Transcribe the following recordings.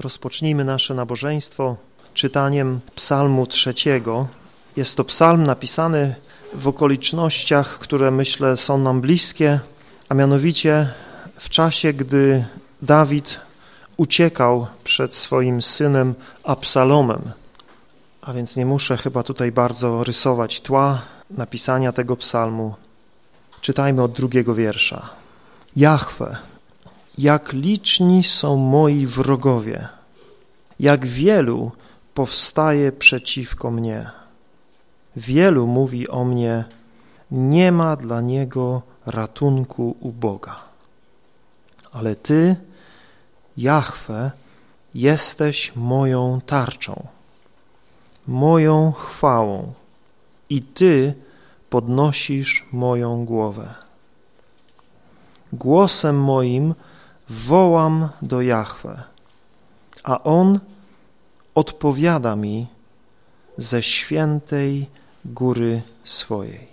Rozpocznijmy nasze nabożeństwo czytaniem psalmu trzeciego. Jest to psalm napisany w okolicznościach, które myślę są nam bliskie, a mianowicie w czasie, gdy Dawid uciekał przed swoim synem Absalomem. A więc nie muszę chyba tutaj bardzo rysować tła napisania tego psalmu. Czytajmy od drugiego wiersza. Jahwe, jak liczni są moi wrogowie, jak wielu powstaje przeciwko mnie. Wielu mówi o mnie, nie ma dla niego ratunku u Boga. Ale Ty, Jahwe, jesteś moją tarczą, moją chwałą i Ty podnosisz moją głowę. Głosem moim wołam do Jahwe, a On odpowiada mi ze świętej góry swojej.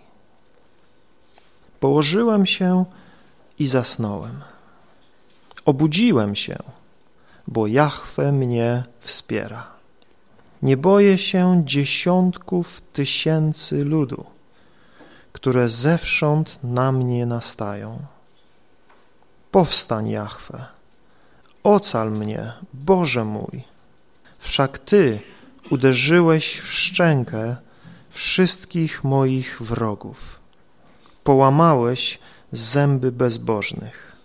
Położyłem się i zasnąłem. Obudziłem się, bo Jahwe mnie wspiera. Nie boję się dziesiątków tysięcy ludu, które zewsząd na mnie nastają. Powstań, Jahwe, ocal mnie, Boże mój. Wszak Ty uderzyłeś w szczękę wszystkich moich wrogów. Połamałeś zęby bezbożnych.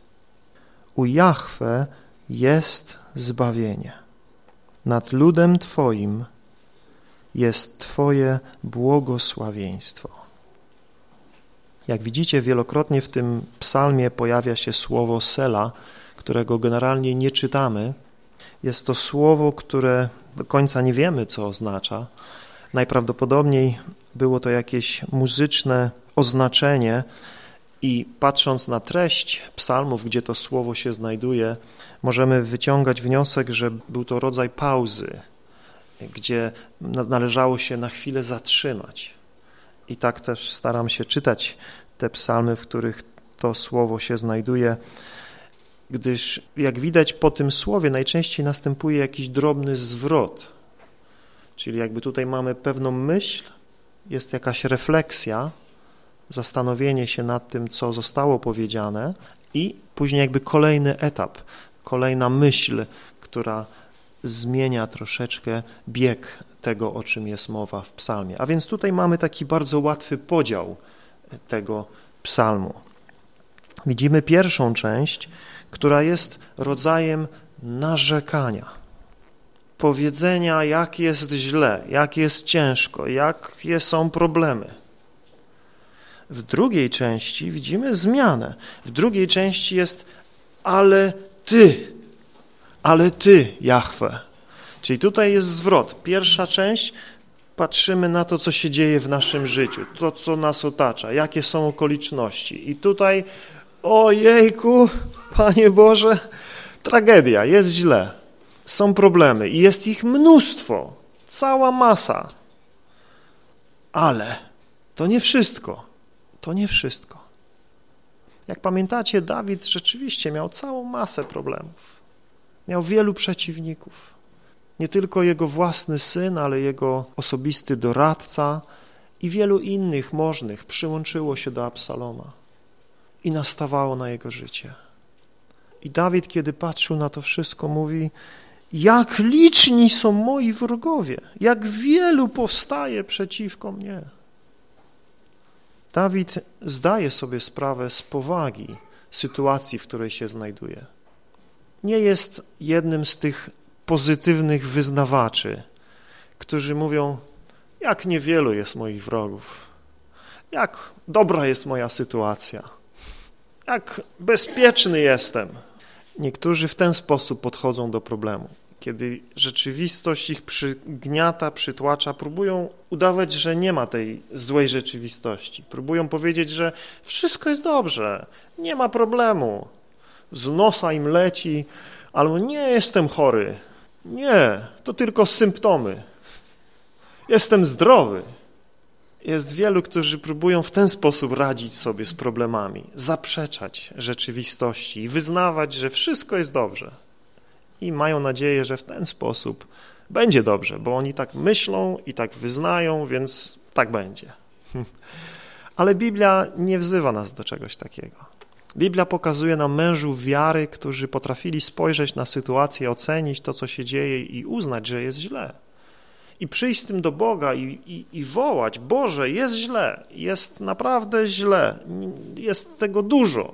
U Jahwe jest zbawienie. Nad ludem Twoim jest Twoje błogosławieństwo. Jak widzicie, wielokrotnie w tym psalmie pojawia się słowo sela, którego generalnie nie czytamy. Jest to słowo, które do końca nie wiemy, co oznacza. Najprawdopodobniej było to jakieś muzyczne oznaczenie i patrząc na treść psalmów, gdzie to słowo się znajduje, możemy wyciągać wniosek, że był to rodzaj pauzy, gdzie należało się na chwilę zatrzymać. I tak też staram się czytać te psalmy, w których to słowo się znajduje, gdyż jak widać po tym słowie najczęściej następuje jakiś drobny zwrot, czyli jakby tutaj mamy pewną myśl, jest jakaś refleksja, zastanowienie się nad tym, co zostało powiedziane i później jakby kolejny etap, kolejna myśl, która zmienia troszeczkę bieg tego, o czym jest mowa w psalmie. A więc tutaj mamy taki bardzo łatwy podział tego psalmu. Widzimy pierwszą część, która jest rodzajem narzekania, powiedzenia, jak jest źle, jak jest ciężko, jakie są problemy. W drugiej części widzimy zmianę. W drugiej części jest ale Ty, ale Ty, Jahwe. Czyli tutaj jest zwrot. Pierwsza część patrzymy na to, co się dzieje w naszym życiu, to, co nas otacza, jakie są okoliczności. I tutaj, ojejku, Panie Boże, tragedia, jest źle, są problemy i jest ich mnóstwo, cała masa. Ale to nie wszystko, to nie wszystko. Jak pamiętacie, Dawid rzeczywiście miał całą masę problemów. Miał wielu przeciwników. Nie tylko jego własny syn, ale jego osobisty doradca i wielu innych możnych przyłączyło się do Absaloma i nastawało na jego życie. I Dawid, kiedy patrzył na to wszystko, mówi, jak liczni są moi wrogowie, jak wielu powstaje przeciwko mnie. Dawid zdaje sobie sprawę z powagi sytuacji, w której się znajduje. Nie jest jednym z tych pozytywnych wyznawaczy, którzy mówią, jak niewielu jest moich wrogów, jak dobra jest moja sytuacja, jak bezpieczny jestem. Niektórzy w ten sposób podchodzą do problemu. Kiedy rzeczywistość ich przygniata, przytłacza, próbują udawać, że nie ma tej złej rzeczywistości. Próbują powiedzieć, że wszystko jest dobrze, nie ma problemu. Z nosa im leci, albo nie jestem chory, nie, to tylko symptomy. Jestem zdrowy. Jest wielu, którzy próbują w ten sposób radzić sobie z problemami, zaprzeczać rzeczywistości i wyznawać, że wszystko jest dobrze. i mają nadzieję, że w ten sposób będzie dobrze, bo oni tak myślą i tak wyznają, więc tak będzie. Ale Biblia nie wzywa nas do czegoś takiego. Biblia pokazuje nam mężów wiary, którzy potrafili spojrzeć na sytuację, ocenić to, co się dzieje i uznać, że jest źle. I przyjść z tym do Boga i, i, i wołać, Boże, jest źle, jest naprawdę źle, jest tego dużo.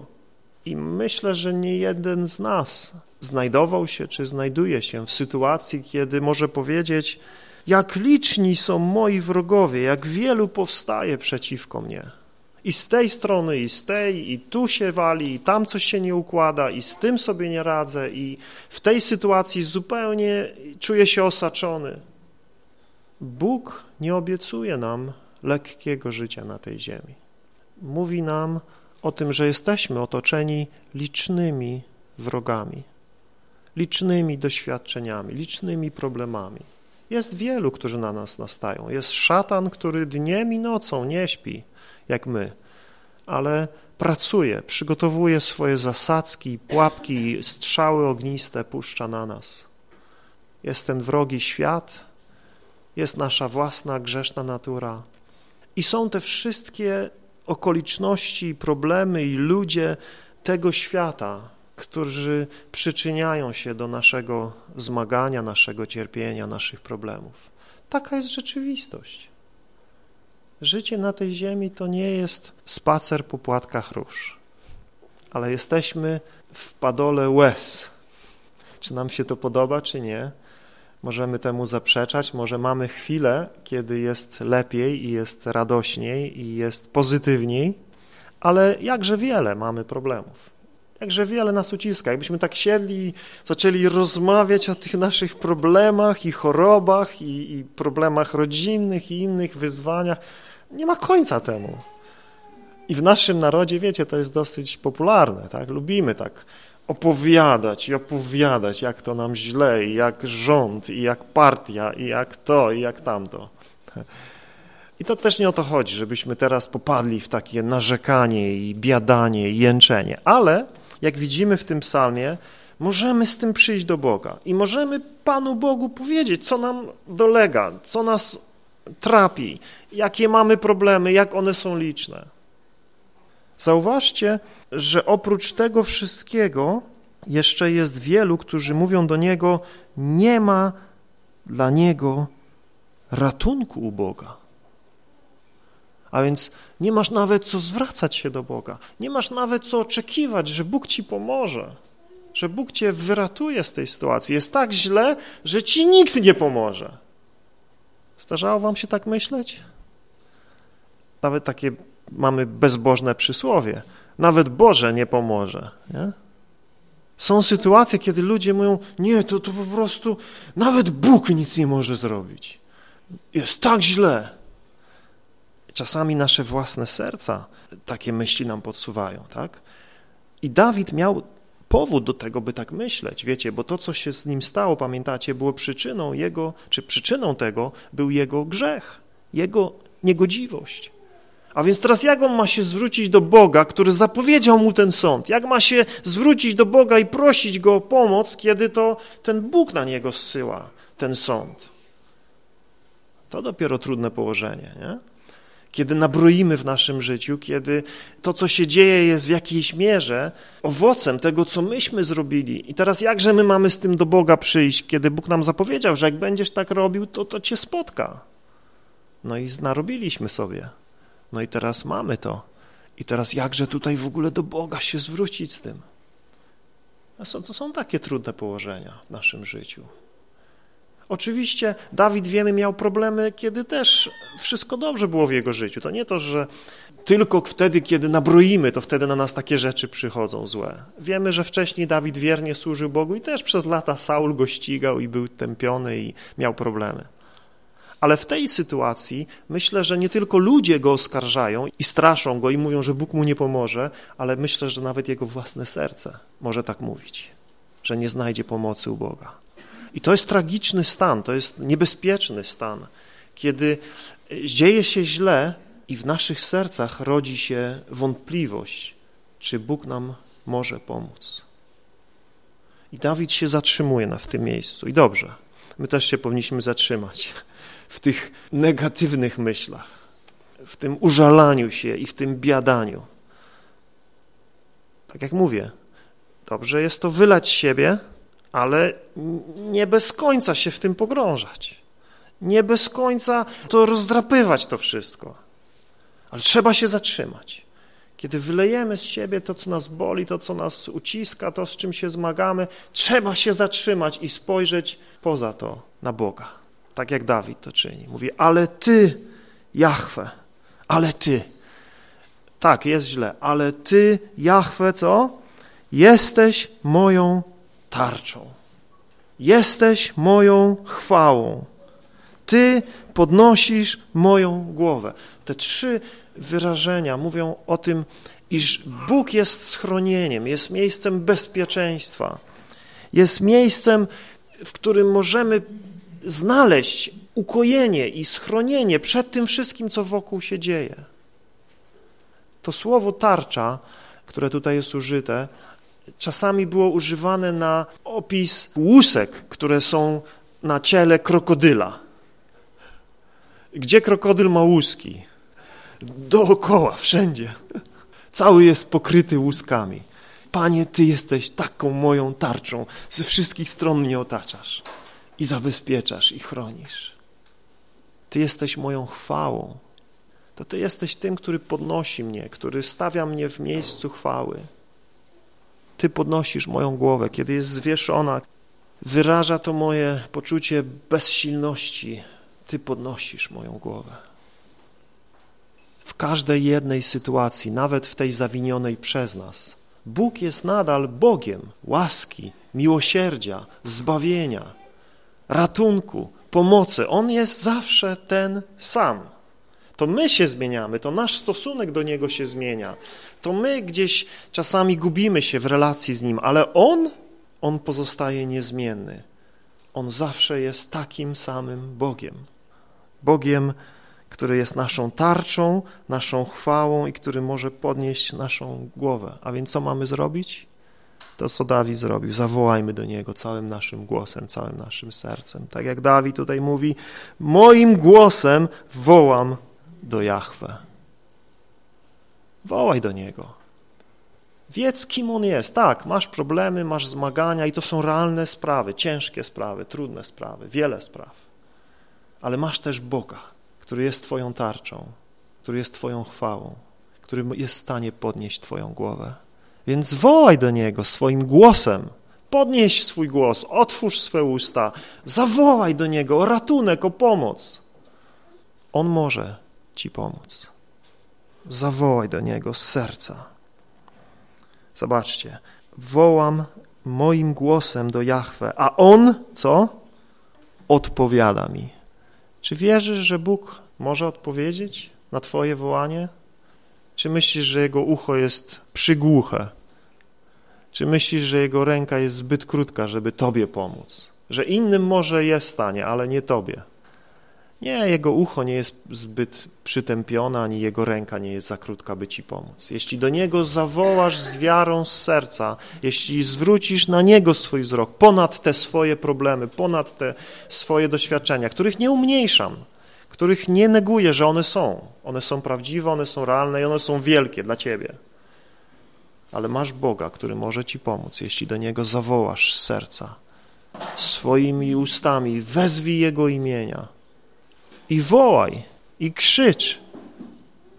I myślę, że nie jeden z nas znajdował się czy znajduje się w sytuacji, kiedy może powiedzieć, jak liczni są moi wrogowie, jak wielu powstaje przeciwko mnie. I z tej strony, i z tej, i tu się wali, i tam coś się nie układa, i z tym sobie nie radzę, i w tej sytuacji zupełnie czuję się osaczony. Bóg nie obiecuje nam lekkiego życia na tej ziemi. Mówi nam o tym, że jesteśmy otoczeni licznymi wrogami, licznymi doświadczeniami, licznymi problemami. Jest wielu, którzy na nas nastają. Jest szatan, który dniem i nocą nie śpi, jak my, ale pracuje, przygotowuje swoje zasadzki, pułapki, strzały ogniste puszcza na nas. Jest ten wrogi świat, jest nasza własna grzeszna natura i są te wszystkie okoliczności, problemy i ludzie tego świata, którzy przyczyniają się do naszego zmagania, naszego cierpienia, naszych problemów. Taka jest rzeczywistość. Życie na tej ziemi to nie jest spacer po płatkach róż, ale jesteśmy w padole łez. Czy nam się to podoba, czy nie? Możemy temu zaprzeczać, może mamy chwilę, kiedy jest lepiej i jest radośniej i jest pozytywniej, ale jakże wiele mamy problemów. Jakże wiele nas uciska. Jakbyśmy tak siedli i zaczęli rozmawiać o tych naszych problemach i chorobach i, i problemach rodzinnych i innych wyzwaniach, nie ma końca temu. I w naszym narodzie, wiecie, to jest dosyć popularne, tak? Lubimy tak opowiadać i opowiadać, jak to nam źle, i jak rząd, i jak partia, i jak to, i jak tamto. I to też nie o to chodzi, żebyśmy teraz popadli w takie narzekanie i biadanie i jęczenie, ale jak widzimy w tym psalmie, możemy z tym przyjść do Boga i możemy Panu Bogu powiedzieć, co nam dolega, co nas trapi, jakie mamy problemy, jak one są liczne. Zauważcie, że oprócz tego wszystkiego jeszcze jest wielu, którzy mówią do Niego, nie ma dla Niego ratunku u Boga. A więc nie masz nawet co zwracać się do Boga, nie masz nawet co oczekiwać, że Bóg ci pomoże, że Bóg cię wyratuje z tej sytuacji. Jest tak źle, że ci nikt nie pomoże. Zdarzało wam się tak myśleć? Nawet takie mamy bezbożne przysłowie. Nawet Boże nie pomoże. Nie? Są sytuacje, kiedy ludzie mówią, nie, to, to po prostu nawet Bóg nic nie może zrobić. Jest tak źle. Czasami nasze własne serca takie myśli nam podsuwają, tak? I Dawid miał powód do tego, by tak myśleć, wiecie, bo to, co się z nim stało, pamiętacie, było przyczyną jego, czy przyczyną tego był jego grzech, jego niegodziwość. A więc teraz jak on ma się zwrócić do Boga, który zapowiedział mu ten sąd? Jak ma się zwrócić do Boga i prosić Go o pomoc, kiedy to ten Bóg na niego zsyła ten sąd? To dopiero trudne położenie, nie? Kiedy nabroimy w naszym życiu, kiedy to, co się dzieje, jest w jakiejś mierze owocem tego, co myśmy zrobili. I teraz jakże my mamy z tym do Boga przyjść, kiedy Bóg nam zapowiedział, że jak będziesz tak robił, to to cię spotka. No i narobiliśmy sobie. No i teraz mamy to. I teraz jakże tutaj w ogóle do Boga się zwrócić z tym? To są takie trudne położenia w naszym życiu. Oczywiście Dawid, wiemy, miał problemy, kiedy też wszystko dobrze było w jego życiu. To nie to, że tylko wtedy, kiedy nabroimy, to wtedy na nas takie rzeczy przychodzą złe. Wiemy, że wcześniej Dawid wiernie służył Bogu i też przez lata Saul go ścigał i był tępiony i miał problemy. Ale w tej sytuacji myślę, że nie tylko ludzie go oskarżają i straszą go i mówią, że Bóg mu nie pomoże, ale myślę, że nawet jego własne serce może tak mówić, że nie znajdzie pomocy u Boga. I to jest tragiczny stan, to jest niebezpieczny stan, kiedy dzieje się źle i w naszych sercach rodzi się wątpliwość, czy Bóg nam może pomóc. I Dawid się zatrzymuje na, w tym miejscu. I dobrze, my też się powinniśmy zatrzymać w tych negatywnych myślach, w tym użalaniu się i w tym biadaniu. Tak jak mówię, dobrze jest to wylać siebie, ale nie bez końca się w tym pogrążać. Nie bez końca to rozdrapywać to wszystko. Ale trzeba się zatrzymać. Kiedy wylejemy z siebie to, co nas boli, to, co nas uciska, to, z czym się zmagamy, trzeba się zatrzymać i spojrzeć poza to na Boga. Tak jak Dawid to czyni. Mówi, ale Ty, Jahwe, ale Ty. Tak, jest źle, ale Ty, Jahwe, co? Jesteś moją tarczą. Jesteś moją chwałą. Ty podnosisz moją głowę. Te trzy wyrażenia mówią o tym, iż Bóg jest schronieniem, jest miejscem bezpieczeństwa, jest miejscem, w którym możemy znaleźć ukojenie i schronienie przed tym wszystkim, co wokół się dzieje. To słowo tarcza, które tutaj jest użyte, czasami było używane na opis łusek, które są na ciele krokodyla. Gdzie krokodyl ma łuski? Dookoła, wszędzie. Cały jest pokryty łuskami. Panie, Ty jesteś taką moją tarczą. Ze wszystkich stron mnie otaczasz i zabezpieczasz i chronisz. Ty jesteś moją chwałą. To Ty jesteś tym, który podnosi mnie, który stawia mnie w miejscu chwały. Ty podnosisz moją głowę, kiedy jest zwieszona. Wyraża to moje poczucie bezsilności. Ty podnosisz moją głowę. W każdej jednej sytuacji, nawet w tej zawinionej przez nas, Bóg jest nadal Bogiem łaski, miłosierdzia, zbawienia, ratunku, pomocy. On jest zawsze ten sam. To my się zmieniamy, to nasz stosunek do Niego się zmienia. To my gdzieś czasami gubimy się w relacji z Nim, ale On, On pozostaje niezmienny. On zawsze jest takim samym Bogiem. Bogiem, który jest naszą tarczą, naszą chwałą i który może podnieść naszą głowę. A więc co mamy zrobić? To, co Dawid zrobił. Zawołajmy do Niego całym naszym głosem, całym naszym sercem. Tak jak Dawid tutaj mówi, moim głosem wołam do Jahwe. Wołaj do Niego. Wiedz, kim On jest. Tak, masz problemy, masz zmagania i to są realne sprawy, ciężkie sprawy, trudne sprawy, wiele spraw. Ale masz też Boga, który jest Twoją tarczą, który jest Twoją chwałą, który jest w stanie podnieść Twoją głowę. Więc wołaj do Niego swoim głosem. Podnieś swój głos, otwórz swe usta, zawołaj do Niego o ratunek, o pomoc. On może Ci pomóc. Zawołaj do Niego z serca. Zobaczcie, wołam moim głosem do Jahwe, a On, co? Odpowiada mi. Czy wierzysz, że Bóg może odpowiedzieć na Twoje wołanie? Czy myślisz, że Jego ucho jest przygłuche? Czy myślisz, że Jego ręka jest zbyt krótka, żeby Tobie pomóc? Że innym może jest stanie, ale nie Tobie? Nie, jego ucho nie jest zbyt przytępione, ani jego ręka nie jest za krótka, by ci pomóc. Jeśli do niego zawołasz z wiarą z serca, jeśli zwrócisz na niego swój wzrok, ponad te swoje problemy, ponad te swoje doświadczenia, których nie umniejszam, których nie neguję, że one są. One są prawdziwe, one są realne i one są wielkie dla ciebie. Ale masz Boga, który może ci pomóc, jeśli do niego zawołasz z serca, swoimi ustami, wezwij jego imienia i wołaj, i krzycz,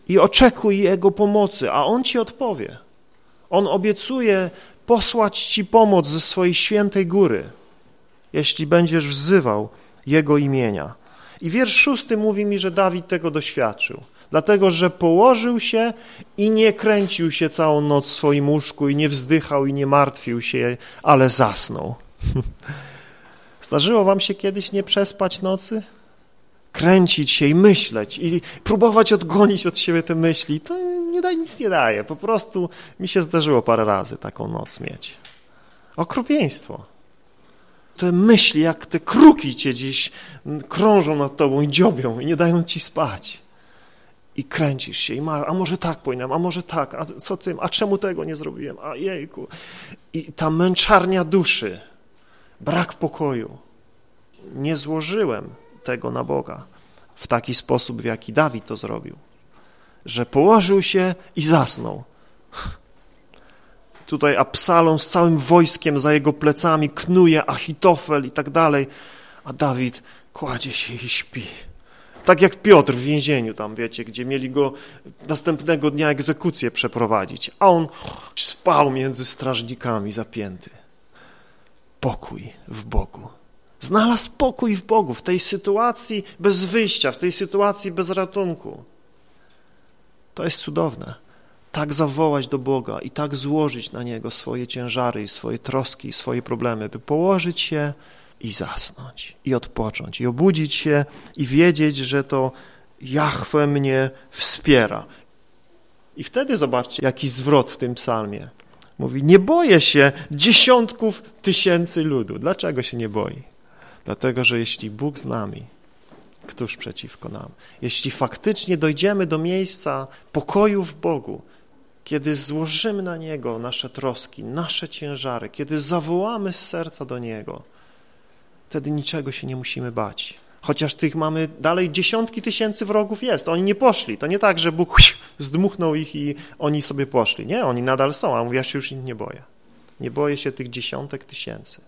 i oczekuj Jego pomocy, a On ci odpowie. On obiecuje posłać ci pomoc ze swojej świętej góry, jeśli będziesz wzywał Jego imienia. I wiersz szósty mówi mi, że Dawid tego doświadczył, dlatego że położył się i nie kręcił się całą noc w swoim łóżku i nie wzdychał i nie martwił się, ale zasnął. Zdarzyło wam się kiedyś nie przespać nocy? Kręcić się i myśleć i próbować odgonić od siebie te myśli, to nie da, nic nie daje. Po prostu mi się zdarzyło parę razy taką noc mieć. Okropieństwo. Te myśli, jak te kruki cię gdzieś krążą nad tobą i dziobią i nie dają ci spać. i kręcisz się i ma, a może tak powinienem, a może tak, a co tym, a czemu tego nie zrobiłem, a jejku. I ta męczarnia duszy, brak pokoju. Nie złożyłem tego na Boga w taki sposób, w jaki Dawid to zrobił, że położył się i zasnął. Tutaj Absalom z całym wojskiem za jego plecami knuje Achitofel i tak dalej, a Dawid kładzie się i śpi. Tak jak Piotr w więzieniu tam, wiecie, gdzie mieli go następnego dnia egzekucję przeprowadzić, a on spał między strażnikami zapięty. Pokój w Bogu. Znalazł pokój w Bogu, w tej sytuacji bez wyjścia, w tej sytuacji bez ratunku. To jest cudowne. Tak zawołać do Boga i tak złożyć na Niego swoje ciężary, swoje troski, swoje problemy, by położyć się i zasnąć, i odpocząć, i obudzić się, i wiedzieć, że to Jahwe mnie wspiera. I wtedy zobaczcie, jaki zwrot w tym psalmie. Mówi, nie boję się dziesiątków tysięcy ludu. Dlaczego się nie boi? Dlatego, że jeśli Bóg z nami, któż przeciwko nam? Jeśli faktycznie dojdziemy do miejsca pokoju w Bogu, kiedy złożymy na Niego nasze troski, nasze ciężary, kiedy zawołamy z serca do Niego, wtedy niczego się nie musimy bać. Chociaż tych mamy dalej dziesiątki tysięcy wrogów jest. Oni nie poszli. To nie tak, że Bóg zdmuchnął ich i oni sobie poszli. Nie, oni nadal są, a mówi, ja się już nie boję. Nie boję się tych dziesiątek tysięcy,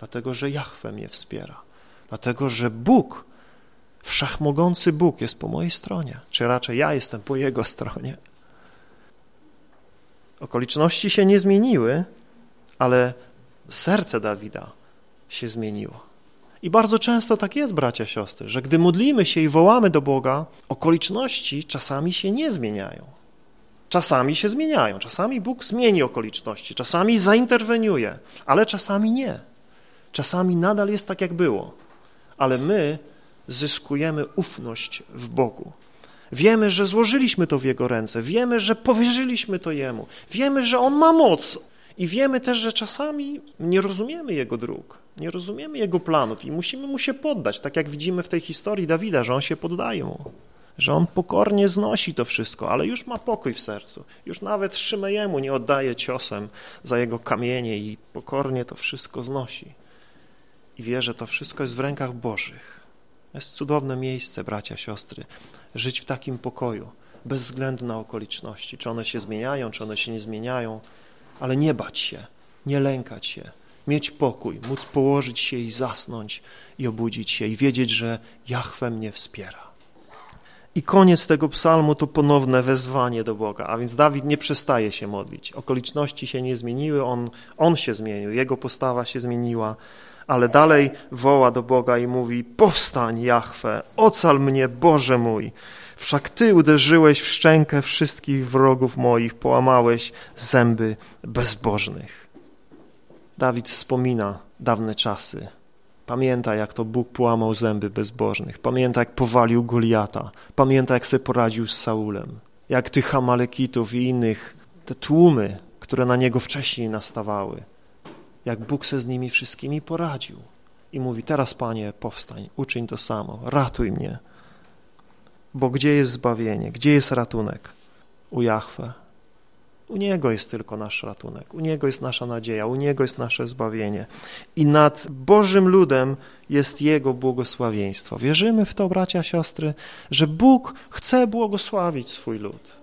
dlatego że Jahwe mnie wspiera. Dlatego, że Bóg, wszechmogący Bóg jest po mojej stronie, czy raczej ja jestem po Jego stronie. Okoliczności się nie zmieniły, ale serce Dawida się zmieniło. I bardzo często tak jest, bracia, siostry, że gdy modlimy się i wołamy do Boga, okoliczności czasami się nie zmieniają. Czasami się zmieniają, czasami Bóg zmieni okoliczności, czasami zainterweniuje, ale czasami nie. Czasami nadal jest tak, jak było, ale my zyskujemy ufność w Bogu. Wiemy, że złożyliśmy to w Jego ręce, wiemy, że powierzyliśmy to Jemu, wiemy, że On ma moc i wiemy też, że czasami nie rozumiemy Jego dróg, nie rozumiemy Jego planów i musimy Mu się poddać, tak jak widzimy w tej historii Dawida, że On się poddaje Mu, że On pokornie znosi to wszystko, ale już ma pokój w sercu, już nawet Szymejemu nie oddaje ciosem za Jego kamienie i pokornie to wszystko znosi i wie, że to wszystko jest w rękach Bożych. Jest cudowne miejsce, bracia, siostry, żyć w takim pokoju, bez względu na okoliczności, czy one się zmieniają, czy one się nie zmieniają, ale nie bać się, nie lękać się, mieć pokój, móc położyć się i zasnąć i obudzić się i wiedzieć, że Jahwe mnie wspiera. I koniec tego psalmu to ponowne wezwanie do Boga, a więc Dawid nie przestaje się modlić. Okoliczności się nie zmieniły, on, on się zmienił, jego postawa się zmieniła, ale dalej woła do Boga i mówi, powstań Jahwe, ocal mnie Boże mój, Wszak Ty uderzyłeś w szczękę wszystkich wrogów moich, połamałeś zęby bezbożnych. Dawid wspomina dawne czasy. Pamięta, jak to Bóg połamał zęby bezbożnych. Pamięta, jak powalił Goliata. Pamięta, jak sobie poradził z Saulem. Jak tych Amalekitów i innych, te tłumy, które na niego wcześniej nastawały. Jak Bóg se z nimi wszystkimi poradził. I mówi, teraz Panie, powstań, uczyń to samo, ratuj mnie. Bo gdzie jest zbawienie? Gdzie jest ratunek? U Jahwe. U Niego jest tylko nasz ratunek, u Niego jest nasza nadzieja, u Niego jest nasze zbawienie. I nad Bożym ludem jest Jego błogosławieństwo. Wierzymy w to, bracia, siostry, że Bóg chce błogosławić swój lud.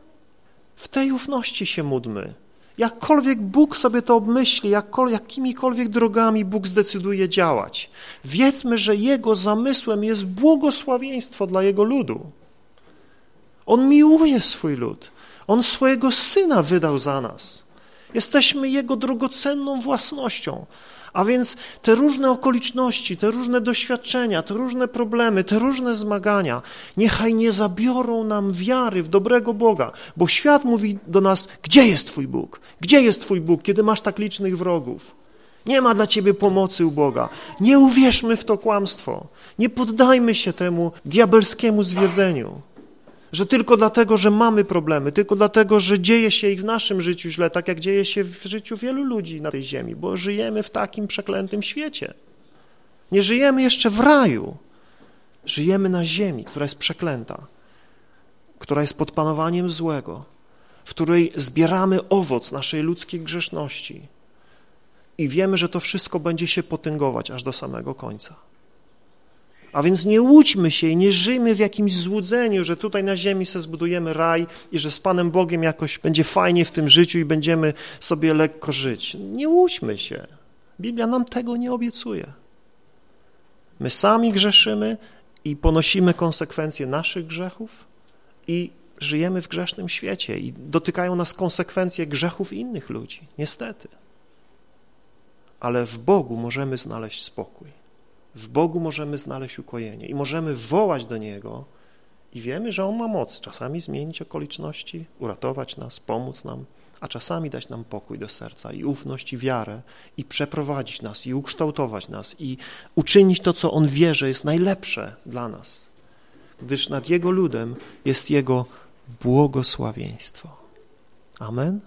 W tej ufności się módlmy. Jakkolwiek Bóg sobie to obmyśli, jakimikolwiek drogami Bóg zdecyduje działać, wiedzmy, że Jego zamysłem jest błogosławieństwo dla Jego ludu. On miłuje swój lud. On swojego Syna wydał za nas. Jesteśmy Jego drogocenną własnością. A więc te różne okoliczności, te różne doświadczenia, te różne problemy, te różne zmagania, niechaj nie zabiorą nam wiary w dobrego Boga, bo świat mówi do nas, gdzie jest Twój Bóg? Gdzie jest Twój Bóg, kiedy masz tak licznych wrogów? Nie ma dla Ciebie pomocy u Boga. Nie uwierzmy w to kłamstwo. Nie poddajmy się temu diabelskiemu zwiedzeniu że tylko dlatego, że mamy problemy, tylko dlatego, że dzieje się ich w naszym życiu źle, tak jak dzieje się w życiu wielu ludzi na tej ziemi, bo żyjemy w takim przeklętym świecie. Nie żyjemy jeszcze w raju, żyjemy na ziemi, która jest przeklęta. która jest pod panowaniem złego, w której zbieramy owoc naszej ludzkiej grzeszności i wiemy, że to wszystko będzie się potęgować aż do samego końca. A więc nie łudźmy się i nie żyjmy w jakimś złudzeniu, że tutaj na ziemi sobie zbudujemy raj i że z Panem Bogiem jakoś będzie fajnie w tym życiu i będziemy sobie lekko żyć. Nie łudźmy się. Biblia nam tego nie obiecuje. My sami grzeszymy i ponosimy konsekwencje naszych grzechów i żyjemy w grzesznym świecie i dotykają nas konsekwencje grzechów innych ludzi, niestety. Ale w Bogu możemy znaleźć spokój. W Bogu możemy znaleźć ukojenie i możemy wołać do Niego i wiemy, że On ma moc czasami zmienić okoliczności, uratować nas, pomóc nam, a czasami dać nam pokój do serca i ufność i wiarę i przeprowadzić nas i ukształtować nas i uczynić to, co On wie, że jest najlepsze dla nas, gdyż nad Jego ludem jest Jego błogosławieństwo. Amen?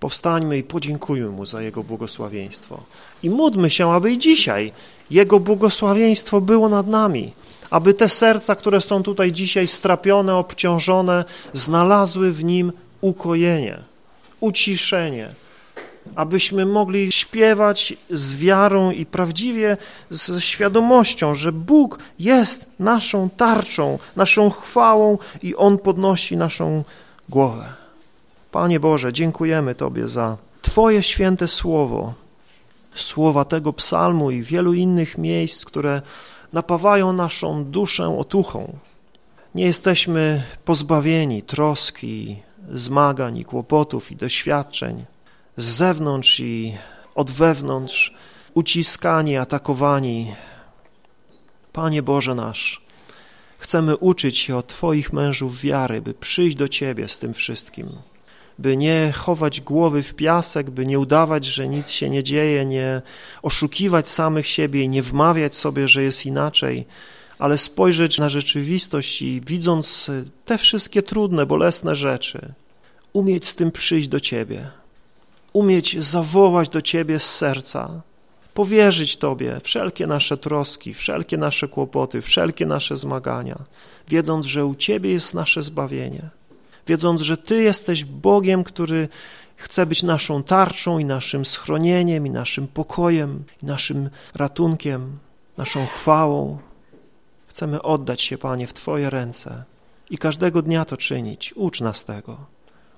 Powstańmy i podziękujmy Mu za Jego błogosławieństwo. I módlmy się, aby i dzisiaj Jego błogosławieństwo było nad nami, aby te serca, które są tutaj dzisiaj strapione, obciążone, znalazły w Nim ukojenie, uciszenie, abyśmy mogli śpiewać z wiarą i prawdziwie ze świadomością, że Bóg jest naszą tarczą, naszą chwałą i On podnosi naszą głowę. Panie Boże, dziękujemy Tobie za Twoje święte słowo, słowa tego psalmu i wielu innych miejsc, które napawają naszą duszę otuchą. Nie jesteśmy pozbawieni troski, zmagań i kłopotów i doświadczeń z zewnątrz i od wewnątrz, uciskani, atakowani. Panie Boże nasz, chcemy uczyć się od Twoich mężów wiary, by przyjść do Ciebie z tym wszystkim by nie chować głowy w piasek, by nie udawać, że nic się nie dzieje, nie oszukiwać samych siebie i nie wmawiać sobie, że jest inaczej, ale spojrzeć na rzeczywistość i widząc te wszystkie trudne, bolesne rzeczy, umieć z tym przyjść do Ciebie, umieć zawołać do Ciebie z serca, powierzyć Tobie wszelkie nasze troski, wszelkie nasze kłopoty, wszelkie nasze zmagania, wiedząc, że u Ciebie jest nasze zbawienie wiedząc, że Ty jesteś Bogiem, który chce być naszą tarczą i naszym schronieniem, i naszym pokojem, i naszym ratunkiem, naszą chwałą. Chcemy oddać się, Panie, w Twoje ręce i każdego dnia to czynić. Ucz nas tego.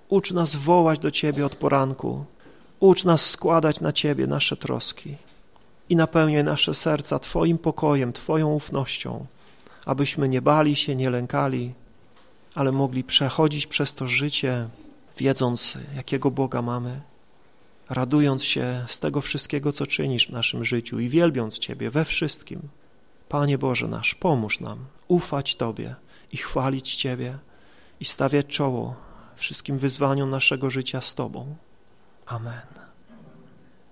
Ucz nas wołać do Ciebie od poranku. Ucz nas składać na Ciebie nasze troski i napełniaj nasze serca Twoim pokojem, Twoją ufnością, abyśmy nie bali się, nie lękali, ale mogli przechodzić przez to życie, wiedząc, jakiego Boga mamy, radując się z tego wszystkiego, co czynisz w naszym życiu i wielbiąc Ciebie we wszystkim. Panie Boże nasz, pomóż nam ufać Tobie i chwalić Ciebie i stawiać czoło wszystkim wyzwaniom naszego życia z Tobą. Amen.